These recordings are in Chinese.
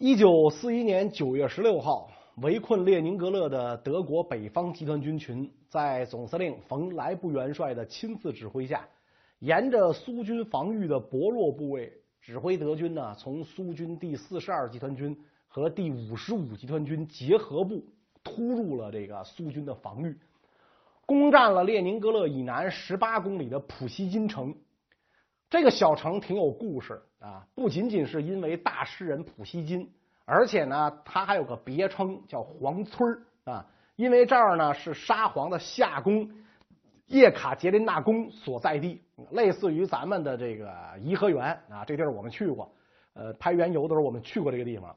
一九四一年九月十六号，围困列宁格勒的德国北方集团军群，在总司令冯莱布元帅的亲自指挥下，沿着苏军防御的薄弱部位，指挥德军呢，从苏军第四十二集团军和第五十五集团军结合部突入了这个苏军的防御，攻占了列宁格勒以南十八公里的普希金城。这个小城挺有故事啊，不仅仅是因为大诗人普希金，而且呢，它还有个别称叫黄村啊，因为这儿呢是沙皇的夏宫叶卡捷琳娜宫所在地，类似于咱们的这个颐和园啊，这地儿我们去过，呃，拍原游的时候我们去过这个地方。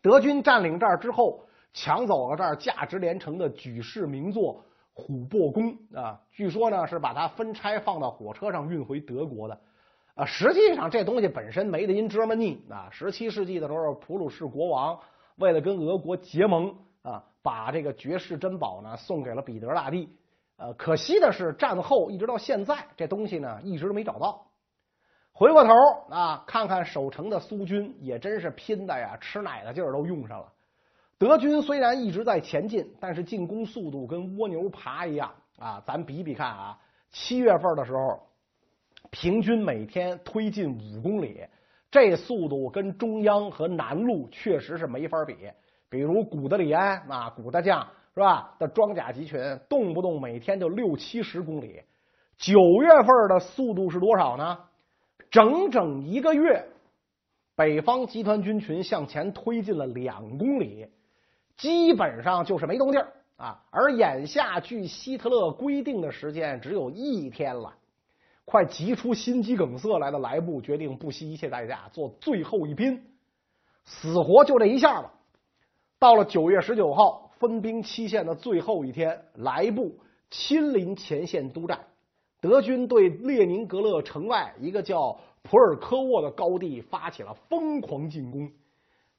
德军占领这儿之后，抢走了这儿价值连城的举世名作。琥珀宫啊，据说呢是把它分拆放到火车上运回德国的啊。实际上这东西本身没得因 Germany 啊。十七世纪的时候，普鲁士国王为了跟俄国结盟啊，把这个绝世珍宝呢送给了彼得大帝。呃，可惜的是战后一直到现在，这东西呢一直都没找到。回过头啊，看看守城的苏军，也真是拼的呀，吃奶的劲儿都用上了。德军虽然一直在前进，但是进攻速度跟蜗牛爬一样啊！咱比比看啊，七月份的时候，平均每天推进五公里，这速度跟中央和南路确实是没法比。比如古德里安啊，古德将是吧？的装甲集群动不动每天就六七十公里。九月份的速度是多少呢？整整一个月，北方集团军群向前推进了两公里。基本上就是没动静啊，而眼下距希特勒规定的时间只有一天了，快急出心肌梗塞来的莱布决定不惜一切代价做最后一拼，死活就这一下了。到了九月十九号，分兵期限的最后一天，莱布亲临前线督战，德军对列宁格勒城外一个叫普尔科沃的高地发起了疯狂进攻。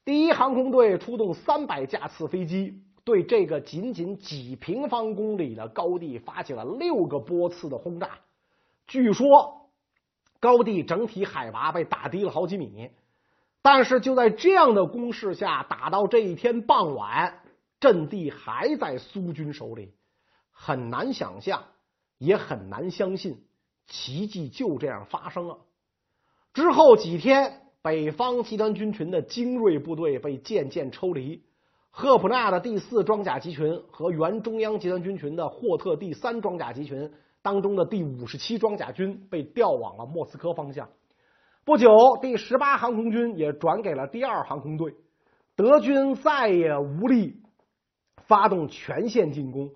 第一航空队出动三百架次飞机，对这个仅仅几平方公里的高地发起了六个波次的轰炸。据说高地整体海拔被打低了好几米。但是就在这样的攻势下，打到这一天傍晚，阵地还在苏军手里。很难想象，也很难相信，奇迹就这样发生了。之后几天。北方集团军群的精锐部队被渐渐抽离，赫普纳的第四装甲集群和原中央集团军群的霍特第三装甲集群当中的第五十七装甲军被调往了莫斯科方向。不久，第十八航空军也转给了第二航空队，德军再也无力发动全线进攻，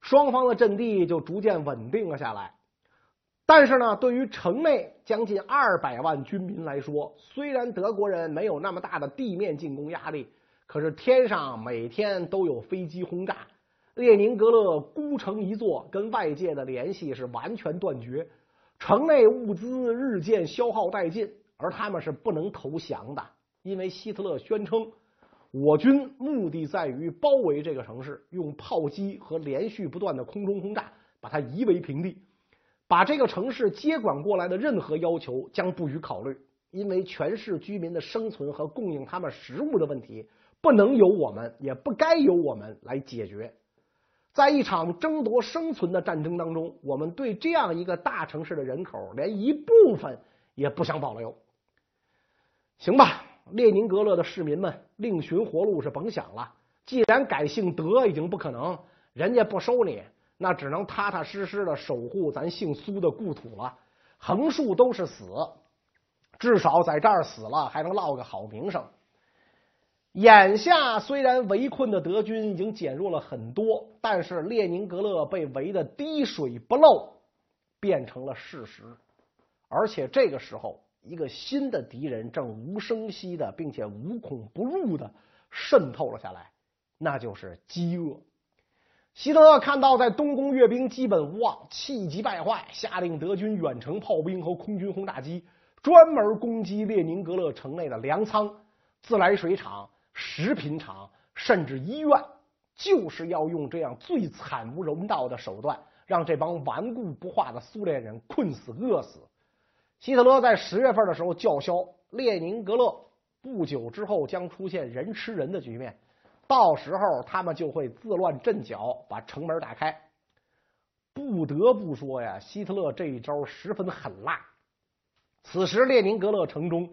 双方的阵地就逐渐稳定了下来。但是呢，对于城内将近二百万军民来说，虽然德国人没有那么大的地面进攻压力，可是天上每天都有飞机轰炸，列宁格勒孤城一座，跟外界的联系是完全断绝，城内物资日渐消耗殆尽，而他们是不能投降的，因为希特勒宣称，我军目的在于包围这个城市，用炮击和连续不断的空中轰炸把它夷为平地。把这个城市接管过来的任何要求将不予考虑，因为全市居民的生存和供应他们食物的问题不能由我们，也不该由我们来解决。在一场争夺生存的战争当中，我们对这样一个大城市的人口连一部分也不想保留。行吧，列宁格勒的市民们，另寻活路是甭想了。既然改姓德已经不可能，人家不收你。那只能踏踏实实的守护咱姓苏的故土了。横竖都是死，至少在这儿死了还能落个好名声。眼下虽然围困的德军已经减弱了很多，但是列宁格勒被围的滴水不漏，变成了事实。而且这个时候，一个新的敌人正无声息的，并且无孔不入的渗透了下来，那就是饥饿。希特勒看到在东宫阅兵基本无望，气急败坏，下令德军远程炮兵和空军轰炸机专门攻击列宁格勒城内的粮仓、自来水厂、食品厂，甚至医院，就是要用这样最惨无人道的手段，让这帮顽固不化的苏联人困死、饿死。希特勒在十月份的时候叫嚣：列宁格勒不久之后将出现人吃人的局面，到时候他们就会自乱阵脚，把城门打开。不得不说呀，希特勒这一招十分狠辣。此时列宁格勒城中，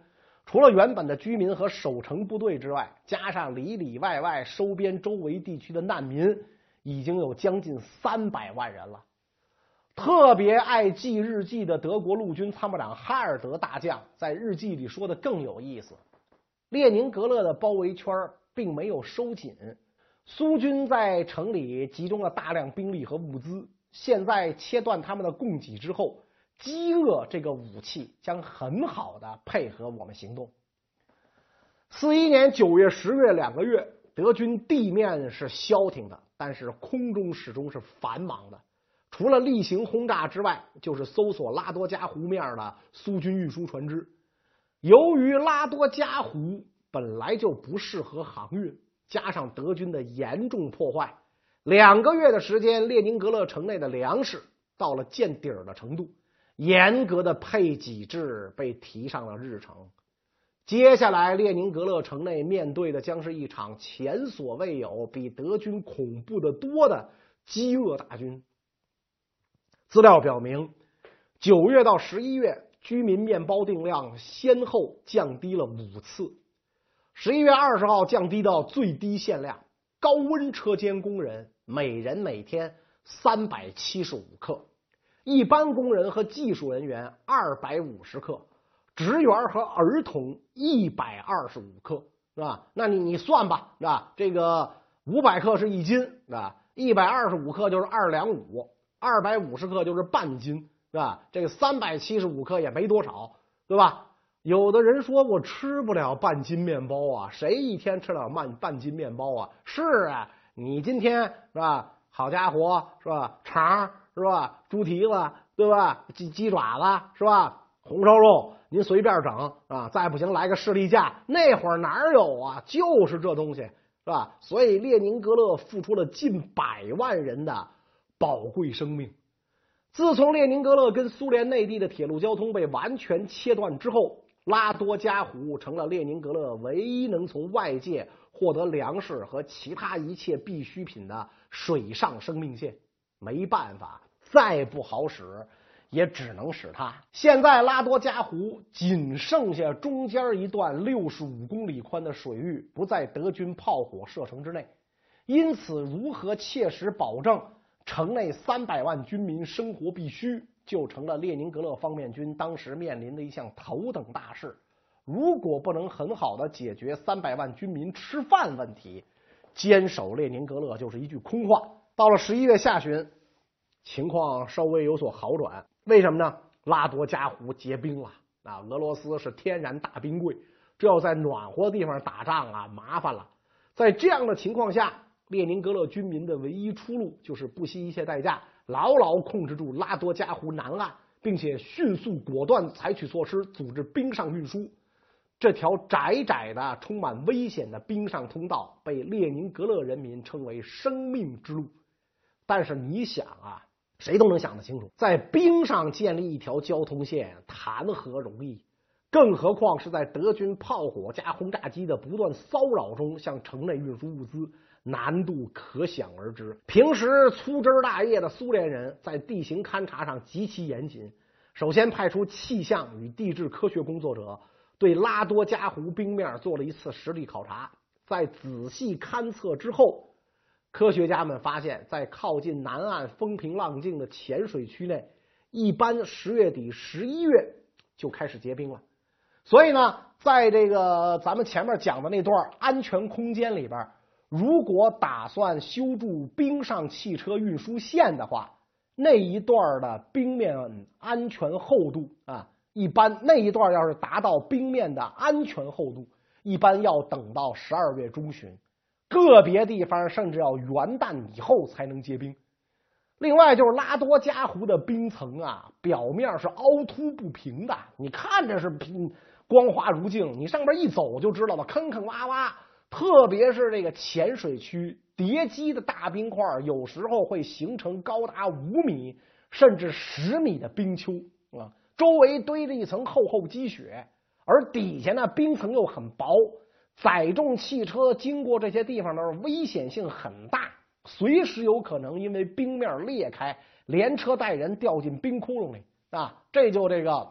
除了原本的居民和守城部队之外，加上里里外外收编周围地区的难民，已经有将近三百万人了。特别爱记日记的德国陆军参谋长哈尔德大将在日记里说的更有意思。列宁格勒的包围圈并没有收紧，苏军在城里集中了大量兵力和物资。现在切断他们的供给之后，饥饿这个武器将很好的配合我们行动。四一年九月、十月两个月，德军地面是消停的，但是空中始终是繁忙的。除了例行轰炸之外，就是搜索拉多加湖面的苏军运输船只。由于拉多加湖本来就不适合航运，加上德军的严重破坏，两个月的时间，列宁格勒城内的粮食到了见底儿的程度，严格的配给制被提上了日程。接下来，列宁格勒城内面对的将是一场前所未有、比德军恐怖的多的饥饿大军。资料表明，九月到十一月。居民面包定量先后降低了五次，十一月二十号降低到最低限量。高温车间工人每人每天三百七十五克，一般工人和技术人员二百五十克，职员和儿童一百二十五克，是吧？那你你算吧，是吧？这个五百克是一斤，是吧？一百二十五克就是二两五，二百五十克就是半斤。是吧？这个三百七十五克也没多少，对吧？有的人说我吃不了半斤面包啊，谁一天吃了半半斤面包啊？是啊，你今天是吧？好家伙，是吧？肠是吧？猪蹄子对吧？鸡鸡爪子是吧？红烧肉您随便整啊！再不行来个士力架，那会儿哪有啊？就是这东西是吧？所以列宁格勒付出了近百万人的宝贵生命。自从列宁格勒跟苏联内地的铁路交通被完全切断之后，拉多加湖成了列宁格勒唯一能从外界获得粮食和其他一切必需品的水上生命线。没办法，再不好使，也只能使它。现在拉多加湖仅剩下中间一段六十五公里宽的水域不在德军炮火射程之内，因此如何切实保证？城内三百万军民生活必须，就成了列宁格勒方面军当时面临的一项头等大事。如果不能很好的解决三百万军民吃饭问题，坚守列宁格勒就是一句空话。到了十一月下旬，情况稍微有所好转。为什么呢？拉多加湖结冰了啊！俄罗斯是天然大冰柜，这要在暖和的地方打仗啊，麻烦了。在这样的情况下。列宁格勒军民的唯一出路就是不惜一切代价，牢牢控制住拉多加湖南岸，并且迅速果断采取措施，组织冰上运输。这条窄窄的、充满危险的冰上通道被列宁格勒人民称为“生命之路”。但是你想啊，谁都能想得清楚，在冰上建立一条交通线，谈何容易？更何况是在德军炮火加轰炸机的不断骚扰中向城内运输物资。难度可想而知。平时粗枝大叶的苏联人在地形勘察上极其严谨。首先派出气象与地质科学工作者，对拉多加湖冰面做了一次实地考察。在仔细勘测之后，科学家们发现，在靠近南岸风平浪静的浅水区内，一般十月底、十一月就开始结冰了。所以呢，在这个咱们前面讲的那段安全空间里边。如果打算修筑冰上汽车运输线的话，那一段的冰面安全厚度啊，一般那一段要是达到冰面的安全厚度，一般要等到十二月中旬，个别地方甚至要元旦以后才能结冰。另外就是拉多加湖的冰层啊，表面是凹凸不平的，你看着是平光滑如镜，你上边一走就知道了，坑坑洼洼。特别是这个浅水区叠积的大冰块，有时候会形成高达五米甚至十米的冰丘啊，周围堆着一层厚厚积雪，而底下呢冰层又很薄，载重汽车经过这些地方的时候危险性很大，随时有可能因为冰面裂开，连车带人掉进冰窟窿里啊！这就这个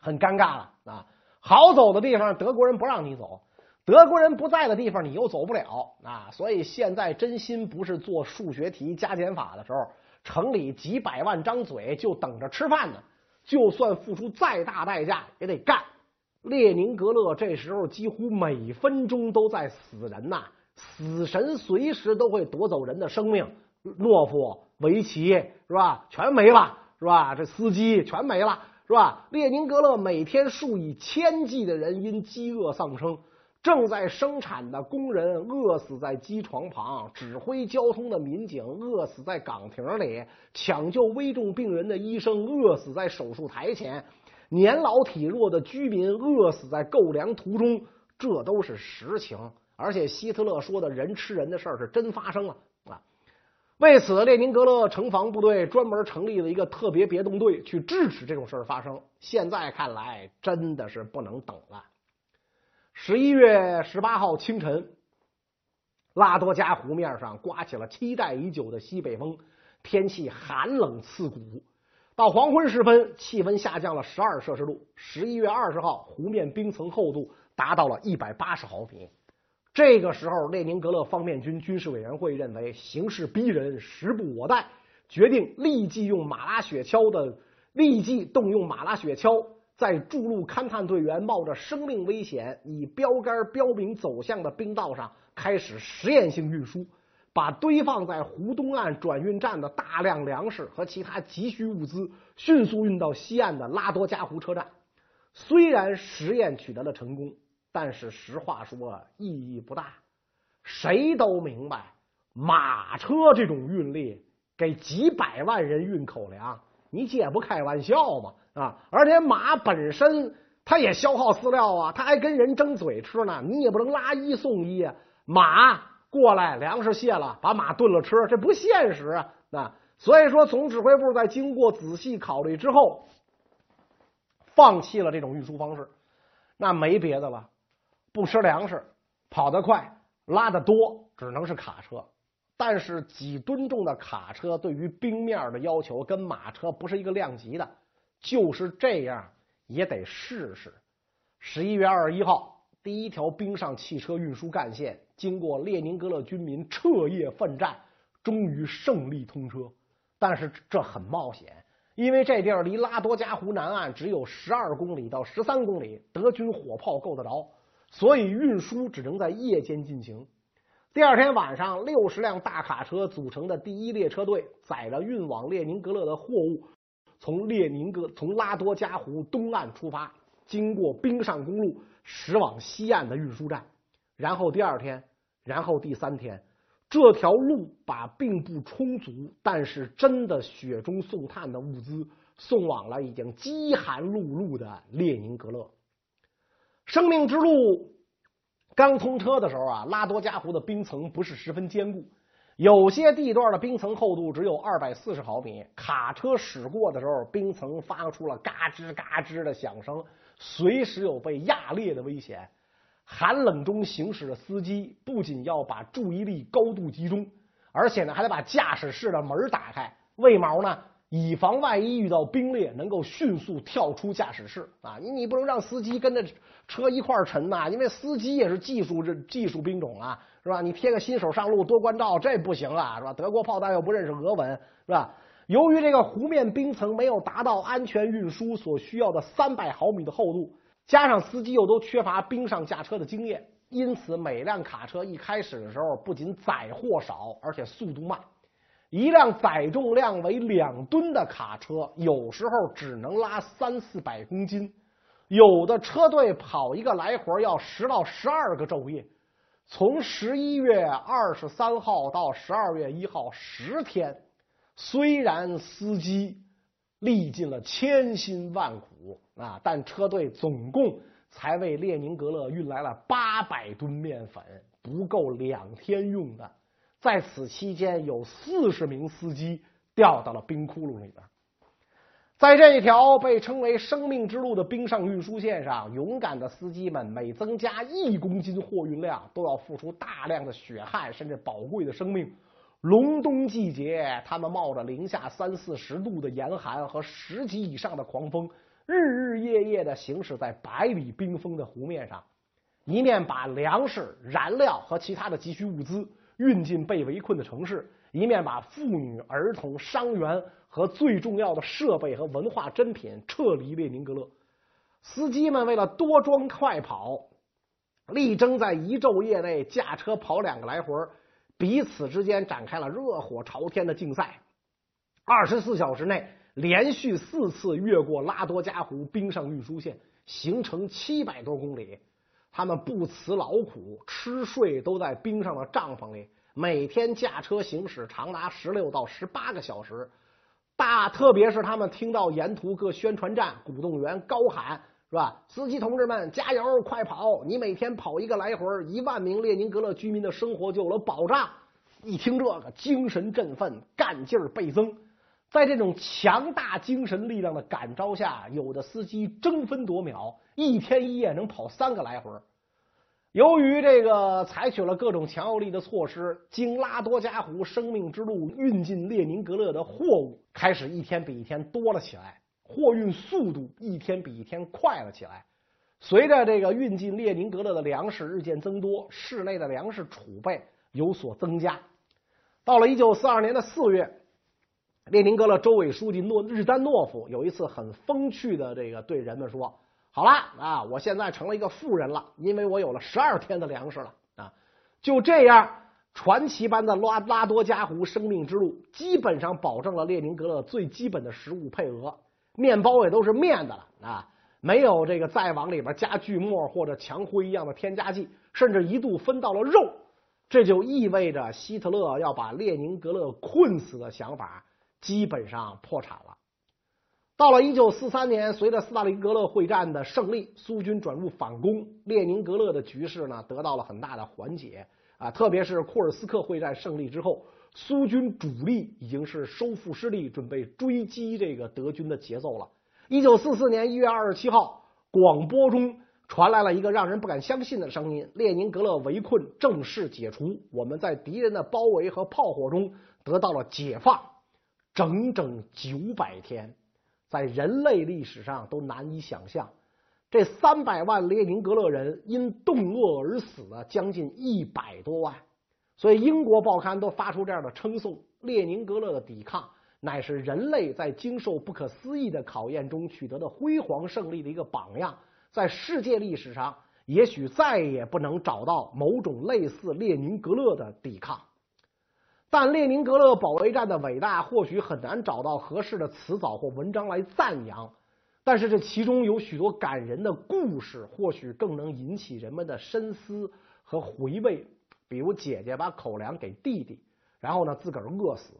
很尴尬了啊！好走的地方德国人不让你走，德国人不在的地方你又走不了啊！所以现在真心不是做数学题加减法的时候，城里几百万张嘴就等着吃饭呢，就算付出再大代价也得干。列宁格勒这时候几乎每分钟都在死人呐，死神随时都会夺走人的生命。懦夫、维奇是吧？全没了是吧？这司机全没了是吧？列宁格勒每天数以千计的人因饥饿丧生，正在生产的工人饿死在机床旁，指挥交通的民警饿死在岗亭里，抢救危重病人的医生饿死在手术台前。年老体弱的居民饿死在购粮途中，这都是实情。而且希特勒说的人吃人的事儿是真发生了啊！为此，列宁格勒城防部队专门成立了一个特别别动队去制止这种事儿发生。现在看来，真的是不能等了。十一月十八号清晨，拉多加湖面上刮起了期待已久的西北风，天气寒冷刺骨。到黄昏时分，气温下降了十二摄氏度。十一月二十号，湖面冰层厚度达到了一百八十毫米。这个时候，列宁格勒方面军军事委员会认为形势逼人，时不我待，决定立即用马拉雪橇的立即动用马拉雪橇，在筑路勘探队员冒着生命危险以标杆标明走向的冰道上开始实验性运输。把堆放在湖东岸转运站的大量粮食和其他急需物资迅速运到西岸的拉多加湖车站。虽然实验取得了成功，但是实话说意义不大。谁都明白，马车这种运力给几百万人运口粮，你这不开玩笑吗？啊！而且马本身它也消耗饲料啊，它还跟人争嘴吃呢，你也不能拉一送一啊，马。过来，粮食卸了，把马炖了吃，这不现实啊！那所以说，总指挥部在经过仔细考虑之后，放弃了这种运输方式。那没别的了，不吃粮食，跑得快，拉得多，只能是卡车。但是几吨重的卡车对于冰面的要求跟马车不是一个量级的，就是这样也得试试。十一月二十一号。第一条冰上汽车运输干线经过列宁格勒军民彻夜奋战，终于胜利通车。但是这很冒险，因为这地儿离拉多加湖南岸只有十二公里到十三公里，德军火炮够得着，所以运输只能在夜间进行。第二天晚上，六十辆大卡车组成的第一列车队，载着运往列宁格勒的货物，从列宁格从拉多加湖东岸出发，经过冰上公路。驶往西岸的运输站，然后第二天，然后第三天，这条路把并不充足，但是真的雪中送炭的物资送往了已经饥寒辘辘的列宁格勒。生命之路刚通车的时候啊，拉多加湖的冰层不是十分坚固，有些地段的冰层厚度只有二百四十毫米，卡车驶过的时候，冰层发出了嘎吱嘎吱的响声。随时有被压裂的危险。寒冷中行驶的司机不仅要把注意力高度集中，而且呢还得把驾驶室的门打开，为毛呢？以防万一遇到冰裂，能够迅速跳出驾驶室啊！你你不能让司机跟着车一块沉呐，因为司机也是技术这技术兵种啊，是吧？你贴个新手上路多关照，这不行啊，是吧？德国炮弹又不认识俄文，是吧？由于这个湖面冰层没有达到安全运输所需要的三百毫米的厚度，加上司机又都缺乏冰上驾车的经验，因此每辆卡车一开始的时候不仅载货少，而且速度慢。一辆载重量为两吨的卡车，有时候只能拉三四百公斤，有的车队跑一个来回要十到十二个昼夜。从十一月二十三号到十二月一号，十天。虽然司机历尽了千辛万苦啊，但车队总共才为列宁格勒运来了八百吨面粉，不够两天用的。在此期间，有四十名司机掉到了冰窟窿里边。在这一条被称为“生命之路”的冰上运输线上，勇敢的司机们每增加一公斤货运量，都要付出大量的血汗，甚至宝贵的生命。隆冬季节，他们冒着零下三四十度的严寒和十级以上的狂风，日日夜夜的行驶在百里冰封的湖面上，一面把粮食、燃料和其他的急需物资运进被围困的城市，一面把妇女、儿童、伤员。和最重要的设备和文化珍品撤离列宁格勒，司机们为了多装快跑，力争在一昼夜内驾车跑两个来回，彼此之间展开了热火朝天的竞赛。二十四小时内连续四次越过拉多加湖冰上运输线，行程七百多公里。他们不辞劳苦，吃睡都在冰上的帐篷里，每天驾车行驶长达十六到十八个小时。大，特别是他们听到沿途各宣传站鼓动员高喊，是吧？司机同志们，加油，快跑！你每天跑一个来回，一万名列宁格勒居民的生活就有了保障。一听这个，精神振奋，干劲儿倍增。在这种强大精神力量的感召下，有的司机争分夺秒，一天一夜能跑三个来回。由于这个采取了各种强有力的措施，经拉多加湖生命之路运进列宁格勒的货物开始一天比一天多了起来，货运速度一天比一天快了起来。随着这个运进列宁格勒的粮食日渐增多，市内的粮食储备有所增加。到了一九四二年的四月，列宁格勒州委书记诺日丹诺夫有一次很风趣的这个对人们说。好了啊！我现在成了一个富人了，因为我有了十二天的粮食了啊！就这样，传奇般的拉拉多加湖生命之路基本上保证了列宁格勒最基本的食物配额，面包也都是面的了啊，没有这个再往里边加锯末或者墙灰一样的添加剂，甚至一度分到了肉。这就意味着希特勒要把列宁格勒困死的想法基本上破产了。到了一九四三年，随着斯大林格勒会战的胜利，苏军转入反攻，列宁格勒的局势呢得到了很大的缓解啊！特别是库尔斯克会战胜利之后，苏军主力已经是收复失地，准备追击这个德军的节奏了。一九四四年一月二十七号，广播中传来了一个让人不敢相信的声音：列宁格勒围困正式解除，我们在敌人的包围和炮火中得到了解放，整整九百天。在人类历史上都难以想象，这三百万列宁格勒人因冻饿而死了将近一百多万，所以英国报刊都发出这样的称颂：列宁格勒的抵抗乃是人类在经受不可思议的考验中取得的辉煌胜利的一个榜样。在世界历史上，也许再也不能找到某种类似列宁格勒的抵抗。但列宁格勒保卫战的伟大，或许很难找到合适的词藻或文章来赞扬。但是这其中有许多感人的故事，或许更能引起人们的深思和回味。比如姐姐把口粮给弟弟，然后呢自个儿饿死；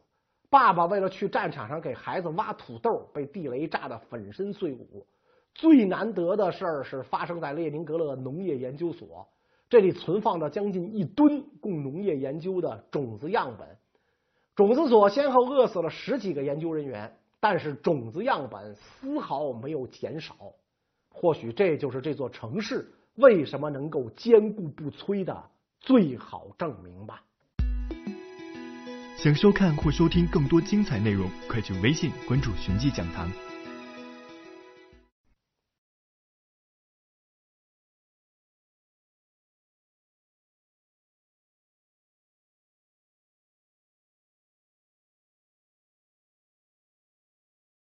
爸爸为了去战场上给孩子挖土豆，被地雷炸得粉身碎骨。最难得的事儿是发生在列宁格勒农业研究所，这里存放着将近一吨供农业研究的种子样本。种子所先后饿死了十几个研究人员，但是种子样本丝毫没有减少。或许这就是这座城市为什么能够坚固不摧的最好证明吧。想收看或收听更多精彩内容，快去微信关注“寻迹讲堂”。